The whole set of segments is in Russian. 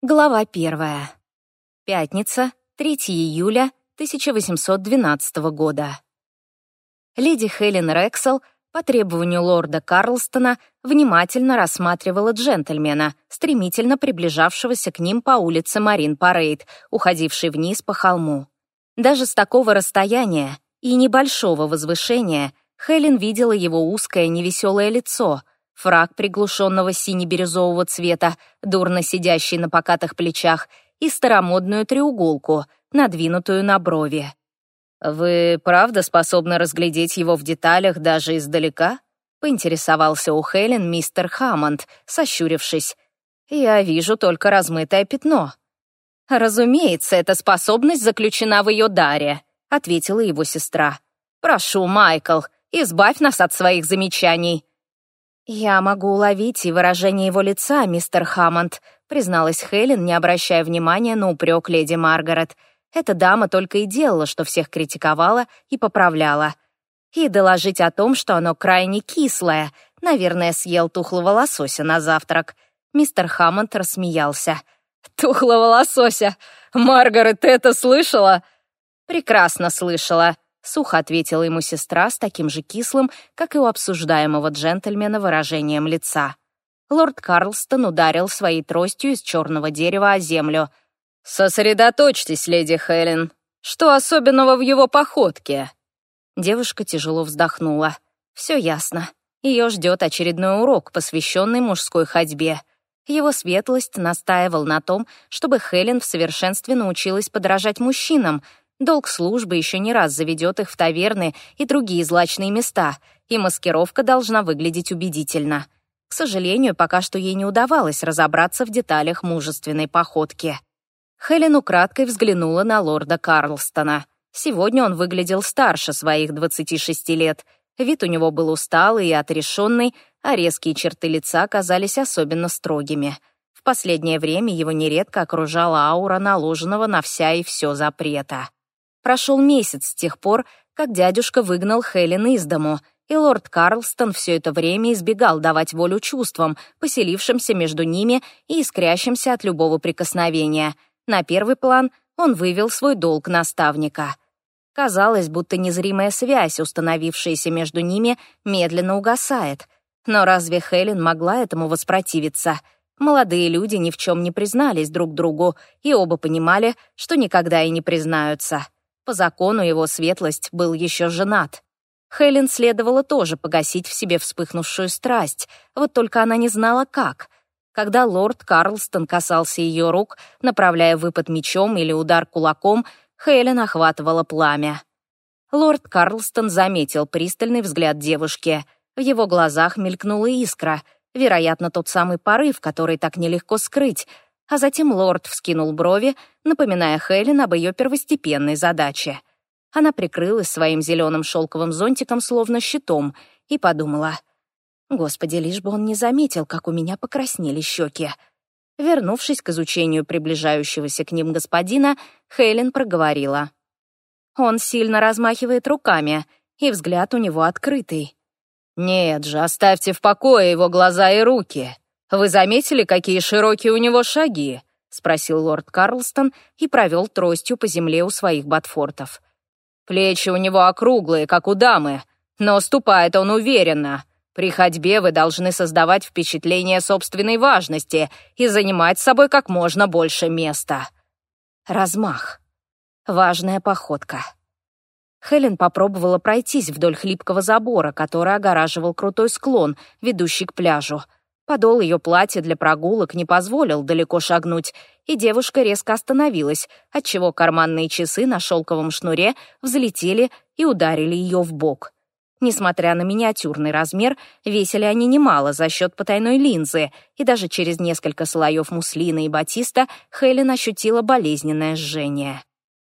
Глава первая. Пятница, 3 июля 1812 года. Леди Хелен Рексел по требованию лорда Карлстона внимательно рассматривала джентльмена, стремительно приближавшегося к ним по улице Марин-Парейд, уходившей вниз по холму. Даже с такого расстояния и небольшого возвышения Хелен видела его узкое невеселое лицо — фраг приглушенного сине-бирюзового цвета, дурно сидящий на покатых плечах, и старомодную треуголку, надвинутую на брови. «Вы правда способны разглядеть его в деталях даже издалека?» — поинтересовался у Хелен мистер Хаммонд, сощурившись. «Я вижу только размытое пятно». «Разумеется, эта способность заключена в ее даре», — ответила его сестра. «Прошу, Майкл, избавь нас от своих замечаний. «Я могу уловить и выражение его лица, мистер Хаммонд», призналась Хелен, не обращая внимания на упрек леди Маргарет. Эта дама только и делала, что всех критиковала и поправляла. И доложить о том, что оно крайне кислое. Наверное, съел тухлого лосося на завтрак. Мистер Хаммонд рассмеялся. «Тухлого лосося! Маргарет, ты это слышала?» «Прекрасно слышала», сухо ответила ему сестра с таким же кислым, как и у обсуждаемого джентльмена выражением лица. Лорд Карлстон ударил своей тростью из черного дерева о землю. «Сосредоточьтесь, леди Хелен. Что особенного в его походке?» Девушка тяжело вздохнула. «Все ясно. Ее ждет очередной урок, посвященный мужской ходьбе. Его светлость настаивал на том, чтобы Хелен в совершенстве научилась подражать мужчинам, Долг службы еще не раз заведет их в таверны и другие злачные места, и маскировка должна выглядеть убедительно. К сожалению, пока что ей не удавалось разобраться в деталях мужественной походки. Хелен украдкой взглянула на лорда Карлстона. Сегодня он выглядел старше своих 26 лет. Вид у него был усталый и отрешенный, а резкие черты лица казались особенно строгими. В последнее время его нередко окружала аура наложенного на вся и все запрета. Прошел месяц с тех пор, как дядюшка выгнал Хелен из дому, и лорд Карлстон все это время избегал давать волю чувствам, поселившимся между ними и искрящимся от любого прикосновения. На первый план он вывел свой долг наставника. Казалось, будто незримая связь, установившаяся между ними, медленно угасает. Но разве Хелен могла этому воспротивиться? Молодые люди ни в чем не признались друг другу, и оба понимали, что никогда и не признаются. По закону его светлость был еще женат. Хелен следовало тоже погасить в себе вспыхнувшую страсть, вот только она не знала, как. Когда лорд Карлстон касался ее рук, направляя выпад мечом или удар кулаком, Хелен охватывала пламя. Лорд Карлстон заметил пристальный взгляд девушки. В его глазах мелькнула искра, вероятно, тот самый порыв, который так нелегко скрыть — а затем лорд вскинул брови, напоминая Хелен об ее первостепенной задаче. Она прикрылась своим зеленым шелковым зонтиком, словно щитом, и подумала, «Господи, лишь бы он не заметил, как у меня покраснели щеки». Вернувшись к изучению приближающегося к ним господина, Хелен проговорила. «Он сильно размахивает руками, и взгляд у него открытый». «Нет же, оставьте в покое его глаза и руки. «Вы заметили, какие широкие у него шаги?» — спросил лорд Карлстон и провел тростью по земле у своих ботфортов. «Плечи у него округлые, как у дамы, но ступает он уверенно. При ходьбе вы должны создавать впечатление собственной важности и занимать с собой как можно больше места». Размах. Важная походка. Хелен попробовала пройтись вдоль хлипкого забора, который огораживал крутой склон, ведущий к пляжу — Подол ее платья для прогулок не позволил далеко шагнуть, и девушка резко остановилась, отчего карманные часы на шелковом шнуре взлетели и ударили ее в бок. Несмотря на миниатюрный размер, весили они немало за счет потайной линзы, и даже через несколько слоев муслина и батиста Хелен ощутила болезненное жжение.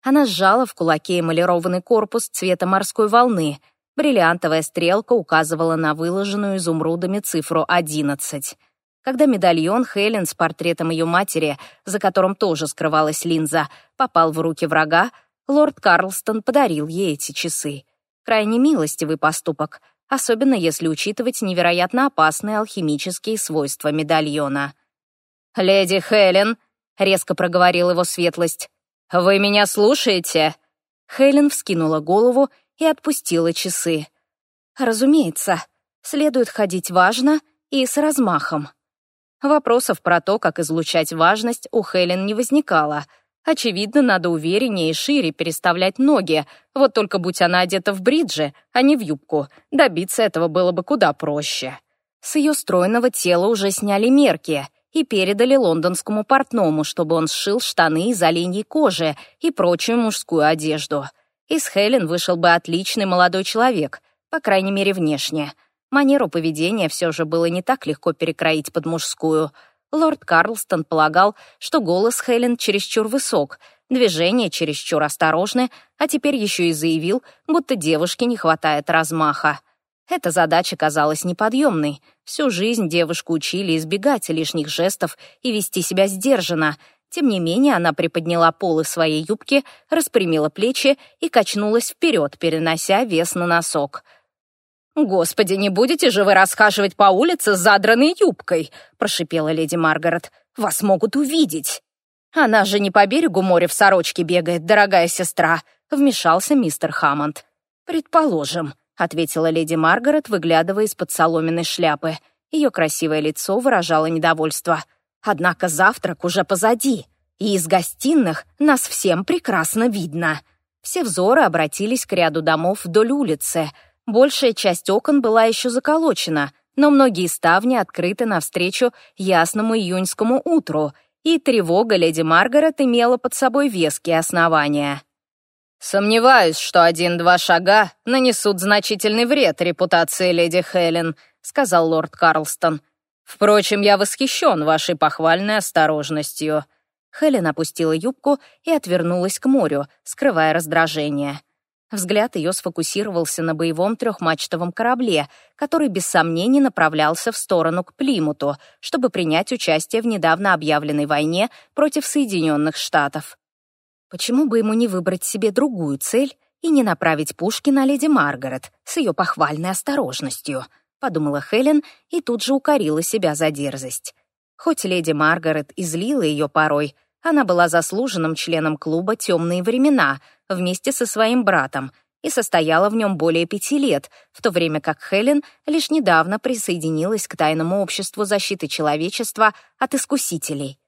Она сжала в кулаке эмалированный корпус цвета морской волны — Бриллиантовая стрелка указывала на выложенную изумрудами цифру 11. Когда медальон Хелен с портретом ее матери, за которым тоже скрывалась линза, попал в руки врага, лорд Карлстон подарил ей эти часы. Крайне милостивый поступок, особенно если учитывать невероятно опасные алхимические свойства медальона. «Леди Хелен!» — резко проговорил его светлость. «Вы меня слушаете?» Хелен вскинула голову и отпустила часы. «Разумеется, следует ходить важно и с размахом». Вопросов про то, как излучать важность, у Хелен не возникало. Очевидно, надо увереннее и шире переставлять ноги. Вот только будь она одета в бриджи, а не в юбку, добиться этого было бы куда проще. С ее стройного тела уже сняли мерки и передали лондонскому портному, чтобы он сшил штаны из оленьей кожи и прочую мужскую одежду. Из Хелен вышел бы отличный молодой человек, по крайней мере, внешне — Манеру поведения все же было не так легко перекроить под мужскую. Лорд Карлстон полагал, что голос Хелен чересчур высок, движения чересчур осторожны, а теперь еще и заявил, будто девушке не хватает размаха. Эта задача казалась неподъемной. Всю жизнь девушку учили избегать лишних жестов и вести себя сдержанно. Тем не менее, она приподняла полы своей юбки, распрямила плечи и качнулась вперед, перенося вес на носок — «Господи, не будете же вы расхаживать по улице с задранной юбкой?» — прошипела леди Маргарет. «Вас могут увидеть». «Она же не по берегу моря в сорочке бегает, дорогая сестра», — вмешался мистер Хаммонд. «Предположим», — ответила леди Маргарет, выглядывая из-под соломенной шляпы. Ее красивое лицо выражало недовольство. «Однако завтрак уже позади, и из гостиных нас всем прекрасно видно». Все взоры обратились к ряду домов вдоль улицы — Большая часть окон была еще заколочена, но многие ставни открыты навстречу ясному июньскому утру, и тревога леди Маргарет имела под собой веские основания. «Сомневаюсь, что один-два шага нанесут значительный вред репутации леди Хелен», сказал лорд Карлстон. «Впрочем, я восхищен вашей похвальной осторожностью». Хелен опустила юбку и отвернулась к морю, скрывая раздражение. Взгляд ее сфокусировался на боевом трехмачтовом корабле, который без сомнений направлялся в сторону к Плимуту, чтобы принять участие в недавно объявленной войне против Соединенных Штатов. Почему бы ему не выбрать себе другую цель и не направить пушки на леди Маргарет с ее похвальной осторожностью, подумала Хелен и тут же укорила себя за дерзость. Хоть леди Маргарет излила ее порой, она была заслуженным членом клуба «Темные времена», вместе со своим братом и состояла в нем более пяти лет, в то время как Хелен лишь недавно присоединилась к тайному обществу защиты человечества от искусителей.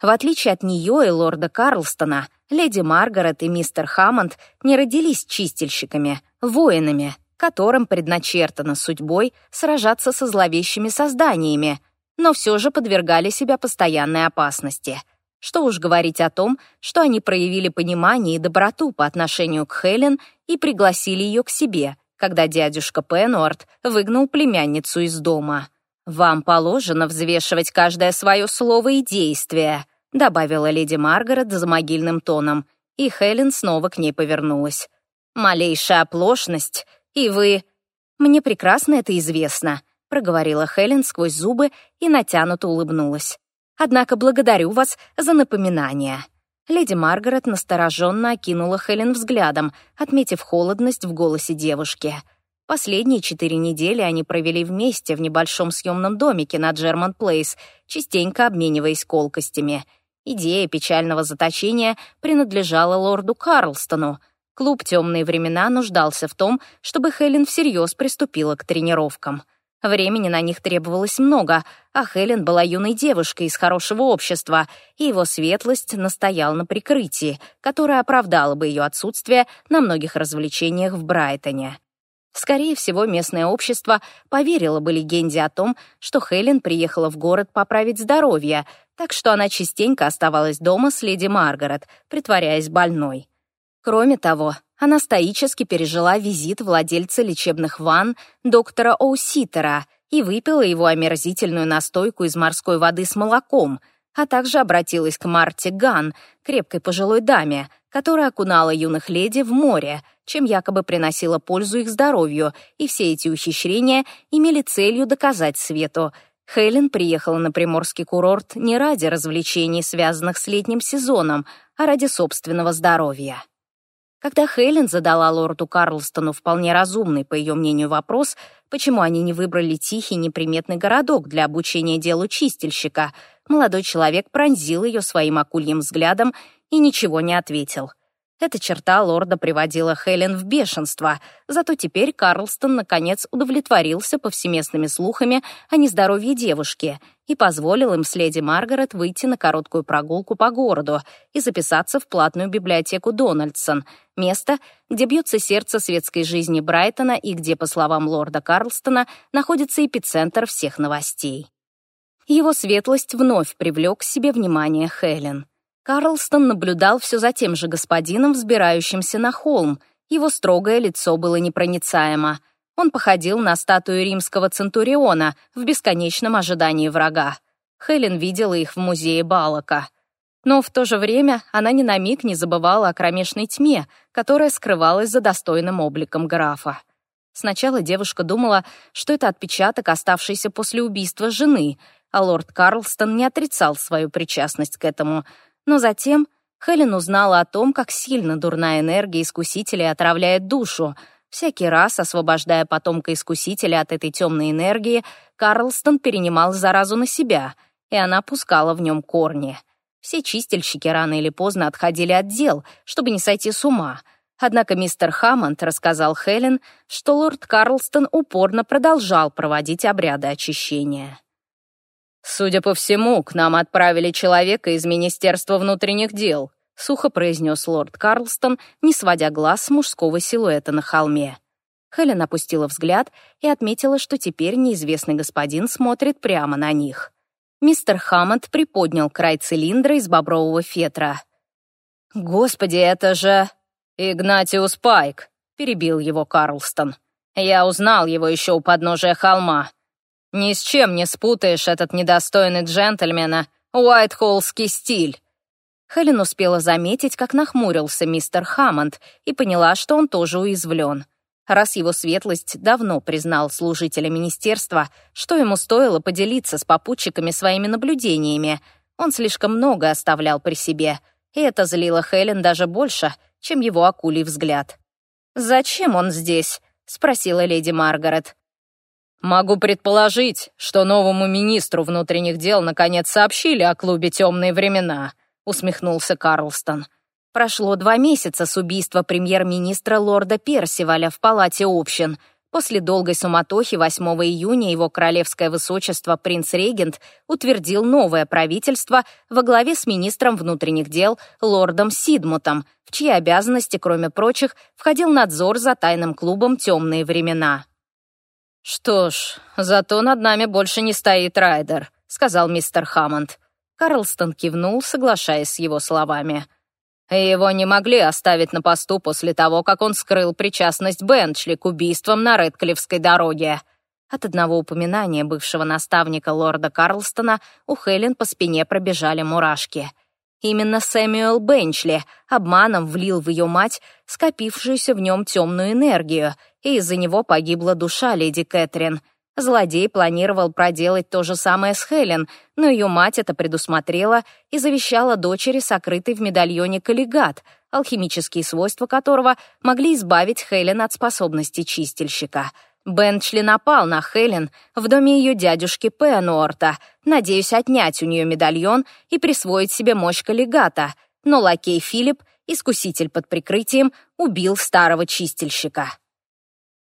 В отличие от нее и лорда Карлстона, леди Маргарет и мистер Хаммонд не родились чистильщиками, воинами, которым предначертано судьбой сражаться со зловещими созданиями, но все же подвергали себя постоянной опасности — что уж говорить о том, что они проявили понимание и доброту по отношению к Хелен и пригласили ее к себе, когда дядюшка Пенуарт выгнал племянницу из дома. «Вам положено взвешивать каждое свое слово и действие», добавила леди Маргарет за могильным тоном, и Хелен снова к ней повернулась. «Малейшая оплошность, и вы...» «Мне прекрасно это известно», проговорила Хелен сквозь зубы и натянуто улыбнулась. Однако благодарю вас за напоминание». Леди Маргарет настороженно окинула Хелен взглядом, отметив холодность в голосе девушки. Последние четыре недели они провели вместе в небольшом съемном домике на Джерман Плейс, частенько обмениваясь колкостями. Идея печального заточения принадлежала лорду Карлстону. Клуб «Темные времена» нуждался в том, чтобы Хелен всерьез приступила к тренировкам. Времени на них требовалось много, а Хелен была юной девушкой из хорошего общества, и его светлость настоял на прикрытии, которое оправдало бы ее отсутствие на многих развлечениях в Брайтоне. Скорее всего, местное общество поверило бы легенде о том, что Хелен приехала в город поправить здоровье, так что она частенько оставалась дома с леди Маргарет, притворяясь больной. Кроме того, она стоически пережила визит владельца лечебных ванн доктора Оуситера и выпила его омерзительную настойку из морской воды с молоком, а также обратилась к Марте Ган, крепкой пожилой даме, которая окунала юных леди в море, чем якобы приносила пользу их здоровью, и все эти ухищрения имели целью доказать свету. Хелен приехала на приморский курорт не ради развлечений, связанных с летним сезоном, а ради собственного здоровья. Когда Хелен задала лорду Карлстону вполне разумный, по ее мнению, вопрос, почему они не выбрали тихий неприметный городок для обучения делу чистильщика, молодой человек пронзил ее своим акульим взглядом и ничего не ответил. Эта черта лорда приводила Хелен в бешенство, зато теперь Карлстон наконец удовлетворился повсеместными слухами о нездоровье девушки и позволил им с леди Маргарет выйти на короткую прогулку по городу и записаться в платную библиотеку Дональдсон, место, где бьется сердце светской жизни Брайтона и где, по словам лорда Карлстона, находится эпицентр всех новостей. Его светлость вновь привлек к себе внимание Хелен. Карлстон наблюдал все за тем же господином, взбирающимся на холм. Его строгое лицо было непроницаемо. Он походил на статую римского центуриона в бесконечном ожидании врага. Хелен видела их в музее Балака. Но в то же время она ни на миг не забывала о кромешной тьме, которая скрывалась за достойным обликом графа. Сначала девушка думала, что это отпечаток, оставшийся после убийства жены, а лорд Карлстон не отрицал свою причастность к этому — но затем Хелен узнала о том, как сильно дурная энергия искусителя отравляет душу. Всякий раз, освобождая потомка искусителя от этой темной энергии, Карлстон перенимал заразу на себя, и она пускала в нем корни. Все чистильщики рано или поздно отходили от дел, чтобы не сойти с ума. Однако мистер Хаммонд рассказал Хелен, что лорд Карлстон упорно продолжал проводить обряды очищения. «Судя по всему, к нам отправили человека из Министерства внутренних дел», сухо произнес лорд Карлстон, не сводя глаз с мужского силуэта на холме. Хелен опустила взгляд и отметила, что теперь неизвестный господин смотрит прямо на них. Мистер Хаммонд приподнял край цилиндра из бобрового фетра. «Господи, это же...» «Игнатиус Пайк», — перебил его Карлстон. «Я узнал его еще у подножия холма. Ни с чем не спутаешь этот недостойный джентльмена, уайтхоллский стиль». Хелен успела заметить, как нахмурился мистер Хаммонд и поняла, что он тоже уязвлен. Раз его светлость давно признал служителя министерства, что ему стоило поделиться с попутчиками своими наблюдениями, он слишком много оставлял при себе, и это злило Хелен даже больше, чем его акулий взгляд. «Зачем он здесь?» — спросила леди Маргарет. Могу предположить, что новому министру внутренних дел наконец сообщили о клубе «Темные времена», — усмехнулся Карлстон. Прошло два месяца с убийства премьер-министра лорда Персиваля в палате общин. После долгой суматохи 8 июня его королевское высочество принц-регент утвердил новое правительство во главе с министром внутренних дел лордом Сидмутом, в чьи обязанности, кроме прочих, входил надзор за тайным клубом «Темные времена». «Что ж, зато над нами больше не стоит Райдер», — сказал мистер Хаммонд. Карлстон кивнул, соглашаясь с его словами. Его не могли оставить на посту после того, как он скрыл причастность Бенчли к убийствам на Редклифской дороге. От одного упоминания бывшего наставника лорда Карлстона у Хелен по спине пробежали мурашки — Именно Сэмюэл Бенчли обманом влил в ее мать скопившуюся в нем темную энергию, и из-за него погибла душа леди Кэтрин. Злодей планировал проделать то же самое с Хелен, но ее мать это предусмотрела и завещала дочери сокрытый в медальоне коллегат, алхимические свойства которого могли избавить Хелен от способности чистильщика — Бенчли напал на Хелен в доме ее дядюшки Пенуорта, надеясь отнять у нее медальон и присвоить себе мощь коллегата, но лакей Филипп, искуситель под прикрытием, убил старого чистильщика.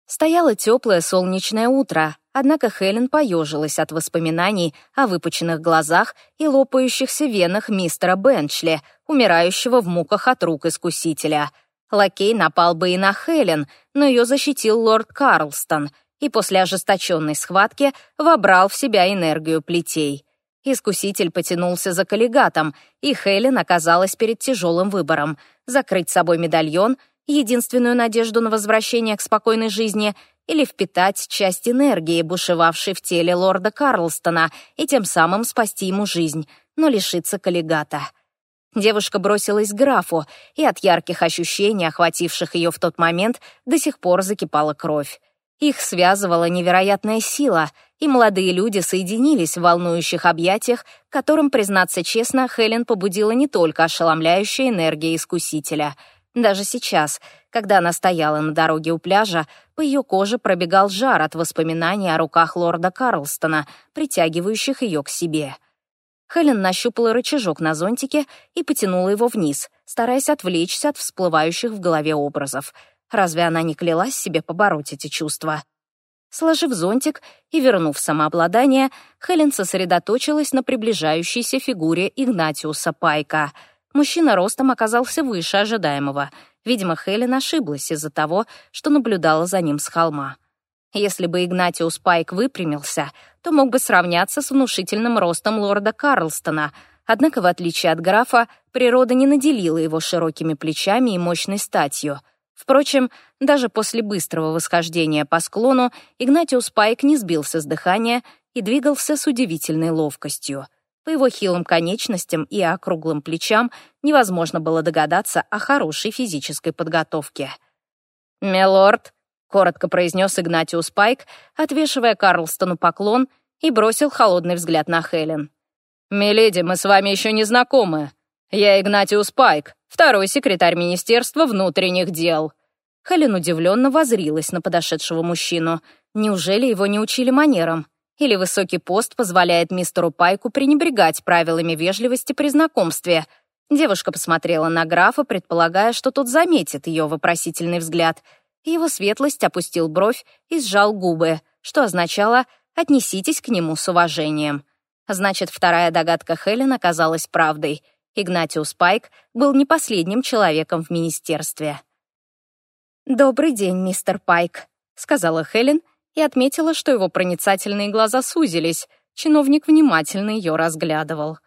Стояло теплое солнечное утро, однако Хелен поежилась от воспоминаний о выпученных глазах и лопающихся венах мистера Бенчли, умирающего в муках от рук искусителя — Лакей напал бы и на Хелен, но ее защитил лорд Карлстон и после ожесточенной схватки вобрал в себя энергию плетей. Искуситель потянулся за коллегатом, и Хелен оказалась перед тяжелым выбором — закрыть собой медальон, единственную надежду на возвращение к спокойной жизни, или впитать часть энергии, бушевавшей в теле лорда Карлстона, и тем самым спасти ему жизнь, но лишиться коллегата. Девушка бросилась к графу, и от ярких ощущений, охвативших ее в тот момент, до сих пор закипала кровь. Их связывала невероятная сила, и молодые люди соединились в волнующих объятиях, которым, признаться честно, Хелен побудила не только ошеломляющая энергия искусителя. Даже сейчас, когда она стояла на дороге у пляжа, по ее коже пробегал жар от воспоминаний о руках лорда Карлстона, притягивающих ее к себе. Хелен нащупала рычажок на зонтике и потянула его вниз, стараясь отвлечься от всплывающих в голове образов. Разве она не клялась себе побороть эти чувства? Сложив зонтик и вернув самообладание, Хелен сосредоточилась на приближающейся фигуре Игнатиуса Пайка. Мужчина ростом оказался выше ожидаемого. Видимо, Хелен ошиблась из-за того, что наблюдала за ним с холма. Если бы Игнатиус Пайк выпрямился, то мог бы сравняться с внушительным ростом лорда Карлстона, однако, в отличие от графа, природа не наделила его широкими плечами и мощной статью. Впрочем, даже после быстрого восхождения по склону Игнатиус Пайк не сбился с дыхания и двигался с удивительной ловкостью. По его хилым конечностям и округлым плечам невозможно было догадаться о хорошей физической подготовке. «Милорд», — коротко произнес Игнатиус Пайк, отвешивая Карлстону поклон и бросил холодный взгляд на Хелен. «Миледи, мы с вами еще не знакомы. Я Игнатиус Пайк, второй секретарь Министерства внутренних дел». Хелен удивленно возрилась на подошедшего мужчину. Неужели его не учили манерам? Или высокий пост позволяет мистеру Пайку пренебрегать правилами вежливости при знакомстве? Девушка посмотрела на графа, предполагая, что тот заметит ее вопросительный взгляд — его светлость опустил бровь и сжал губы, что означало «отнеситесь к нему с уважением». Значит, вторая догадка Хелен оказалась правдой. Игнатиус Пайк был не последним человеком в министерстве. «Добрый день, мистер Пайк», — сказала Хелен и отметила, что его проницательные глаза сузились. Чиновник внимательно ее разглядывал.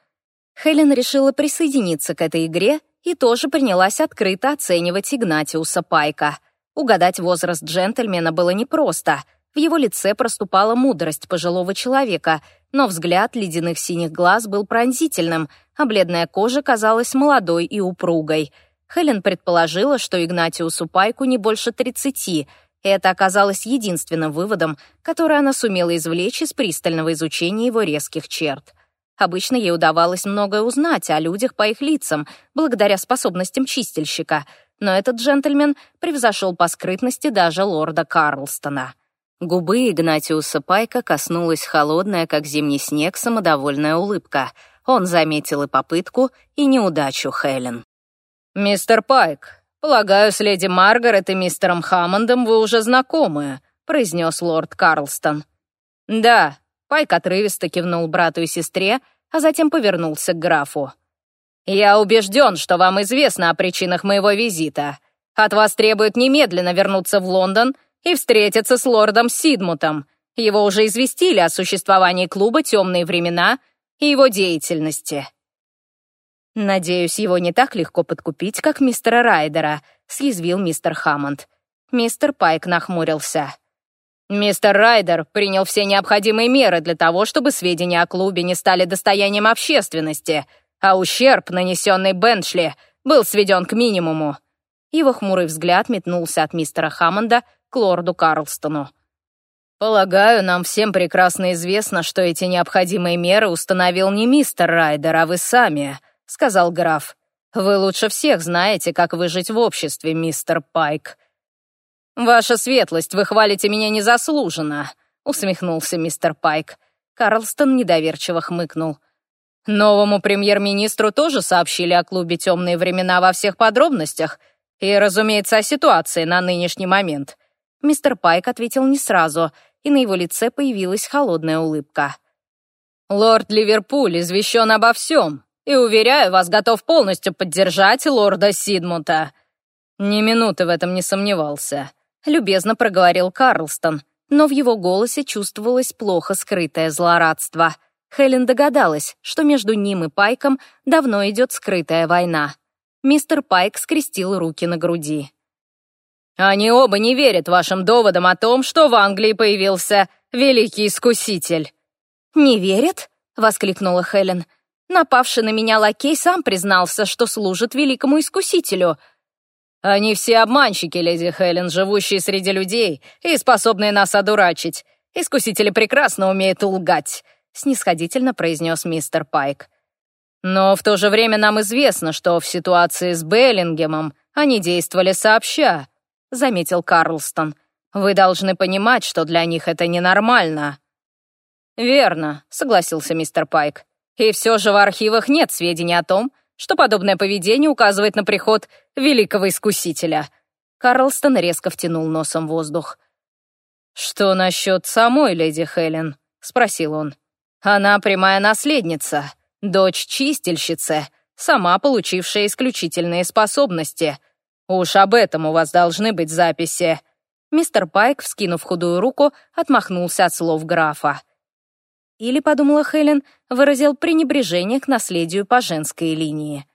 Хелен решила присоединиться к этой игре и тоже принялась открыто оценивать Игнатиуса Пайка — Угадать возраст джентльмена было непросто. В его лице проступала мудрость пожилого человека, но взгляд ледяных синих глаз был пронзительным, а бледная кожа казалась молодой и упругой. Хелен предположила, что Игнатиусу Пайку не больше тридцати, и это оказалось единственным выводом, который она сумела извлечь из пристального изучения его резких черт. Обычно ей удавалось многое узнать о людях по их лицам, благодаря способностям чистильщика — но этот джентльмен превзошел по скрытности даже лорда Карлстона. Губы Игнатиуса Пайка коснулась холодная, как зимний снег, самодовольная улыбка. Он заметил и попытку, и неудачу Хелен. «Мистер Пайк, полагаю, с леди Маргарет и мистером Хаммондом вы уже знакомы», произнес лорд Карлстон. «Да», — Пайк отрывисто кивнул брату и сестре, а затем повернулся к графу. «Я убежден, что вам известно о причинах моего визита. От вас требует немедленно вернуться в Лондон и встретиться с лордом Сидмутом. Его уже известили о существовании клуба «Темные времена» и его деятельности». «Надеюсь, его не так легко подкупить, как мистера Райдера», — съязвил мистер Хаммонд. Мистер Пайк нахмурился. «Мистер Райдер принял все необходимые меры для того, чтобы сведения о клубе не стали достоянием общественности», а ущерб, нанесенный Беншли, был сведен к минимуму. Его хмурый взгляд метнулся от мистера Хаммонда к лорду Карлстону. «Полагаю, нам всем прекрасно известно, что эти необходимые меры установил не мистер Райдер, а вы сами», — сказал граф. «Вы лучше всех знаете, как выжить в обществе, мистер Пайк». «Ваша светлость, вы хвалите меня незаслуженно», — усмехнулся мистер Пайк. Карлстон недоверчиво хмыкнул. Новому премьер-министру тоже сообщили о клубе «Темные времена» во всех подробностях и, разумеется, о ситуации на нынешний момент. Мистер Пайк ответил не сразу, и на его лице появилась холодная улыбка. «Лорд Ливерпуль извещен обо всем, и, уверяю вас, готов полностью поддержать лорда Сидмута». Ни минуты в этом не сомневался. Любезно проговорил Карлстон, но в его голосе чувствовалось плохо скрытое злорадство — Хелен догадалась, что между ним и Пайком давно идет скрытая война. Мистер Пайк скрестил руки на груди. «Они оба не верят вашим доводам о том, что в Англии появился великий искуситель». «Не верят?» — воскликнула Хелен. «Напавший на меня лакей сам признался, что служит великому искусителю». «Они все обманщики, леди Хелен, живущие среди людей и способные нас одурачить. Искусители прекрасно умеют лгать», снисходительно произнес мистер Пайк. «Но в то же время нам известно, что в ситуации с Беллингемом они действовали сообща», — заметил Карлстон. «Вы должны понимать, что для них это ненормально». «Верно», — согласился мистер Пайк. И все же в архивах нет сведений о том, что подобное поведение указывает на приход великого искусителя. Карлстон резко втянул носом воздух. «Что насчет самой леди Хелен?» — спросил он. «Она прямая наследница, дочь чистильщицы, сама получившая исключительные способности. Уж об этом у вас должны быть записи». Мистер Пайк, вскинув худую руку, отмахнулся от слов графа. Или, подумала Хелен, выразил пренебрежение к наследию по женской линии.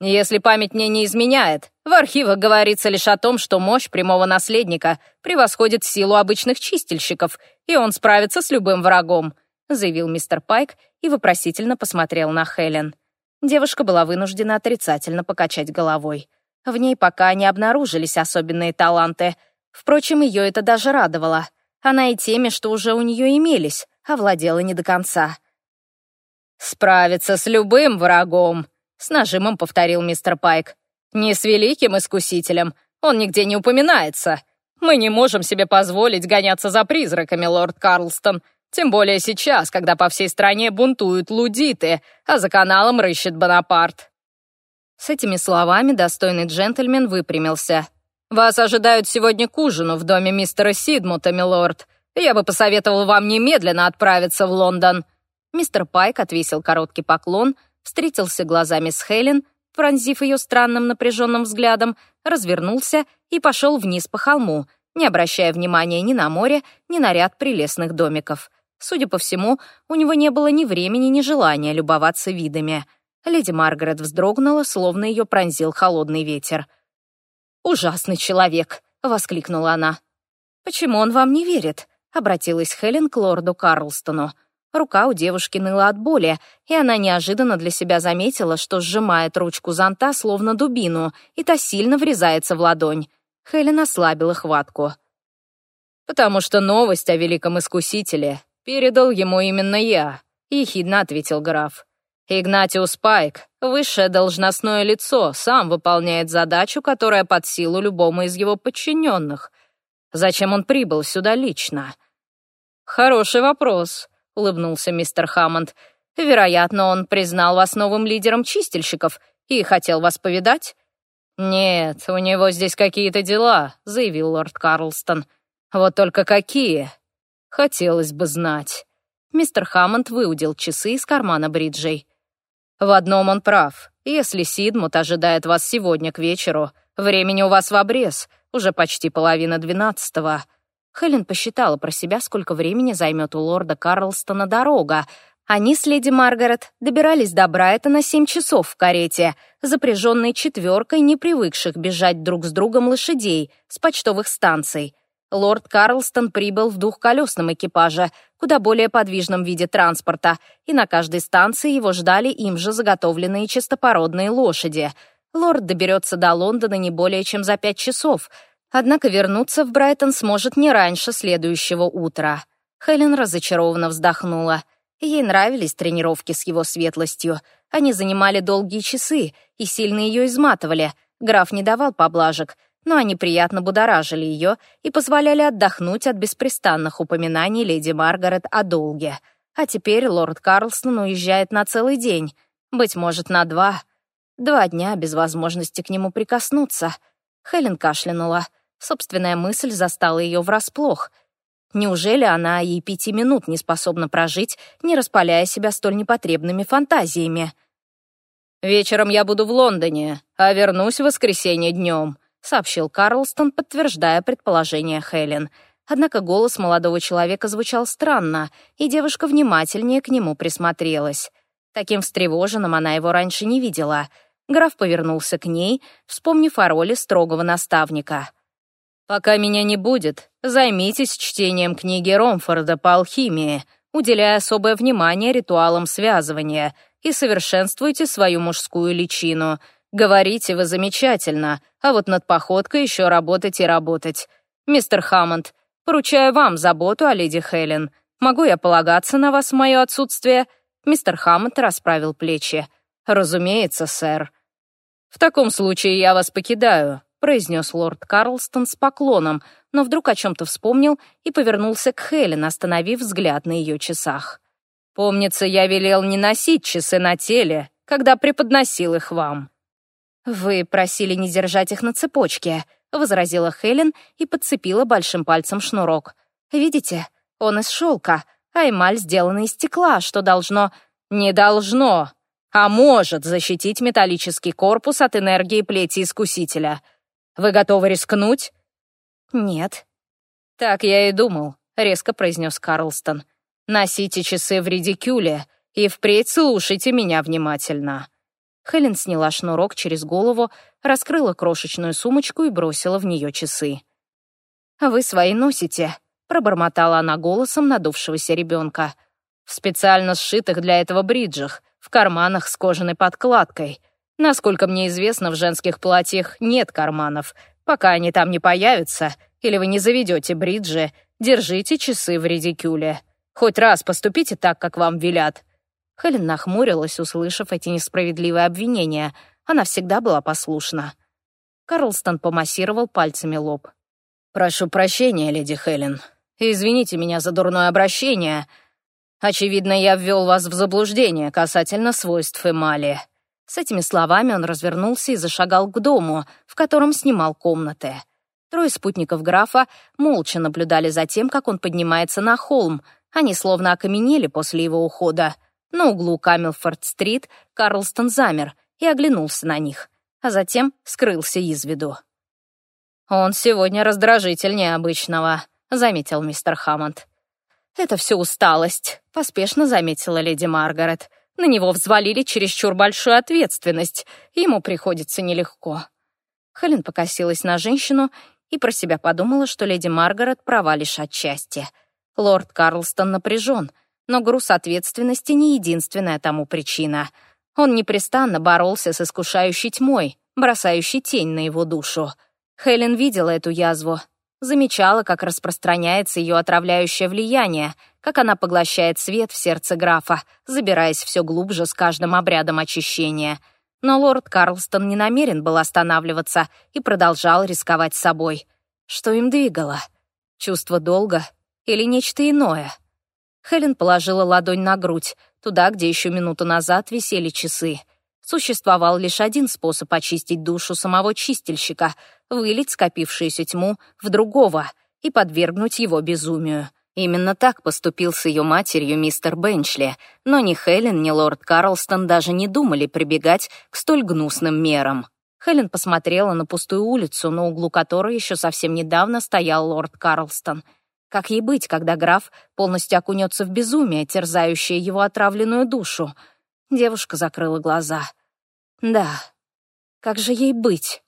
Если память мне не изменяет, в архивах говорится лишь о том, что мощь прямого наследника превосходит силу обычных чистильщиков, и он справится с любым врагом», заявил мистер Пайк и вопросительно посмотрел на Хелен. Девушка была вынуждена отрицательно покачать головой. В ней пока не обнаружились особенные таланты. Впрочем, ее это даже радовало. Она и теми, что уже у нее имелись, овладела не до конца. «Справиться с любым врагом», с нажимом повторил мистер Пайк. «Не с великим искусителем. Он нигде не упоминается. Мы не можем себе позволить гоняться за призраками, лорд Карлстон. Тем более сейчас, когда по всей стране бунтуют лудиты, а за каналом рыщет Бонапарт». С этими словами достойный джентльмен выпрямился. «Вас ожидают сегодня к ужину в доме мистера Сидмута, милорд. Я бы посоветовал вам немедленно отправиться в Лондон». Мистер Пайк отвесил короткий поклон — встретился глазами с Хелен, пронзив ее странным напряженным взглядом, развернулся и пошел вниз по холму, не обращая внимания ни на море, ни на ряд прелестных домиков. Судя по всему, у него не было ни времени, ни желания любоваться видами. Леди Маргарет вздрогнула, словно ее пронзил холодный ветер. «Ужасный человек!» — воскликнула она. «Почему он вам не верит?» — обратилась Хелен к лорду Карлстону. Рука у девушки ныла от боли, и она неожиданно для себя заметила, что сжимает ручку зонта словно дубину, и та сильно врезается в ладонь. Хелен ослабила хватку. «Потому что новость о великом искусителе передал ему именно я», — ехидно ответил граф. «Игнатиус Пайк, высшее должностное лицо, сам выполняет задачу, которая под силу любому из его подчиненных. Зачем он прибыл сюда лично?» «Хороший вопрос», — улыбнулся мистер Хаммонд. «Вероятно, он признал вас новым лидером чистильщиков и хотел вас повидать?» «Нет, у него здесь какие-то дела», — заявил лорд Карлстон. «Вот только какие? Хотелось бы знать». Мистер Хаммонд выудил часы из кармана бриджей. «В одном он прав. Если Сидмут ожидает вас сегодня к вечеру, времени у вас в обрез, уже почти половина двенадцатого. Хелен посчитала про себя, сколько времени займет у лорда Карлстона дорога. Они с леди Маргарет добирались до Брайтона семь часов в карете, запряженной четверкой не привыкших бежать друг с другом лошадей с почтовых станций. Лорд Карлстон прибыл в двухколесном экипаже, куда более подвижном виде транспорта, и на каждой станции его ждали им же заготовленные чистопородные лошади. Лорд доберется до Лондона не более чем за пять часов — Однако вернуться в Брайтон сможет не раньше следующего утра. Хелен разочарованно вздохнула. Ей нравились тренировки с его светлостью. Они занимали долгие часы и сильно ее изматывали. Граф не давал поблажек, но они приятно будоражили ее и позволяли отдохнуть от беспрестанных упоминаний леди Маргарет о долге. А теперь лорд Карлстон уезжает на целый день, быть может, на два. Два дня без возможности к нему прикоснуться. Хелен кашлянула. Собственная мысль застала ее врасплох. Неужели она и пяти минут не способна прожить, не распаляя себя столь непотребными фантазиями? «Вечером я буду в Лондоне, а вернусь в воскресенье днем», сообщил Карлстон, подтверждая предположение Хелен. Однако голос молодого человека звучал странно, и девушка внимательнее к нему присмотрелась. Таким встревоженным она его раньше не видела. Граф повернулся к ней, вспомнив о роли строгого наставника — Пока меня не будет, займитесь чтением книги Ромфорда по алхимии, уделяя особое внимание ритуалам связывания и совершенствуйте свою мужскую личину. Говорите вы замечательно, а вот над походкой еще работать и работать. Мистер Хаммонд, поручаю вам заботу о леди Хелен. Могу я полагаться на вас в мое отсутствие?» Мистер Хаммонд расправил плечи. «Разумеется, сэр». «В таком случае я вас покидаю произнес лорд Карлстон с поклоном, но вдруг о чем-то вспомнил и повернулся к Хелен, остановив взгляд на ее часах. Помнится, я велел не носить часы на теле, когда преподносил их вам». «Вы просили не держать их на цепочке», — возразила Хелен и подцепила большим пальцем шнурок. «Видите, он из шелка, а эмаль сделана из стекла, что должно...» «Не должно, а может защитить металлический корпус от энергии плети искусителя. Вы готовы рискнуть?» «Нет». «Так я и думал», — резко произнес Карлстон. «Носите часы в редикюле и впредь слушайте меня внимательно». Хелен сняла шнурок через голову, раскрыла крошечную сумочку и бросила в нее часы. «Вы свои носите», — пробормотала она голосом надувшегося ребенка. «В специально сшитых для этого бриджах, в карманах с кожаной подкладкой. Насколько мне известно, в женских платьях нет карманов. Пока они там не появятся, или вы не заведете бриджи, держите часы в редикюле. Хоть раз поступите так, как вам велят. Хелен нахмурилась, услышав эти несправедливые обвинения. Она всегда была послушна. Карлстон помассировал пальцами лоб. «Прошу прощения, леди Хелен. Извините меня за дурное обращение. Очевидно, я ввел вас в заблуждение касательно свойств эмали». С этими словами он развернулся и зашагал к дому, в котором снимал комнаты. Трое спутников графа молча наблюдали за тем, как он поднимается на холм. Они словно окаменели после его ухода. На углу Камилфорд-стрит Карлстон замер и оглянулся на них, а затем скрылся из виду. «Он сегодня раздражительнее обычного», — заметил мистер Хаммонд. «Это все усталость», — поспешно заметила леди Маргарет. «На него взвалили чересчур большую ответственность. Ему приходится нелегко». Хелен покосилась на женщину и про себя подумала, что леди Маргарет права лишь отчасти. Лорд Карлстон напряжен — но груз ответственности не единственная тому причина. Он непрестанно боролся с искушающей тьмой, бросающей тень на его душу. Хелен видела эту язву, замечала, как распространяется ее отравляющее влияние, как она поглощает свет в сердце графа, забираясь все глубже с каждым обрядом очищения. Но лорд Карлстон не намерен был останавливаться и продолжал рисковать собой. Что им двигало? Чувство долга или нечто иное? Хелен положила ладонь на грудь, туда, где еще минуту назад висели часы. Существовал лишь один способ очистить душу самого чистильщика — вылить скопившуюся тьму в другого и подвергнуть его безумию. Именно так поступил с ее матерью мистер Бенчли, но ни Хелен, ни лорд Карлстон даже не думали прибегать к столь гнусным мерам. Хелен посмотрела на пустую улицу, на углу которой еще совсем недавно стоял лорд Карлстон — как ей быть, когда граф полностью окунется в безумие, терзающее его отравленную душу? Девушка закрыла глаза. Да, как же ей быть?